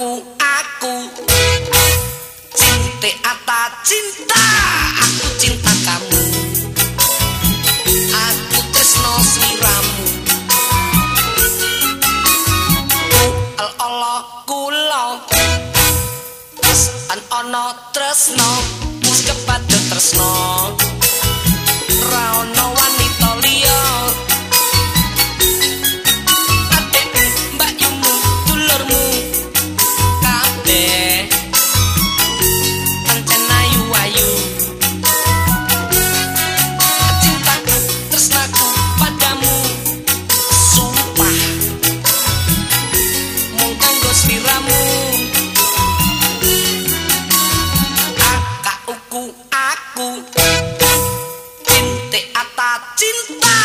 uku aku. Cinta ata cinta? Aku cinta kamu. Aku tresno sliramu al Allah kula. Wis an ana tresno wis kepada tresno cinta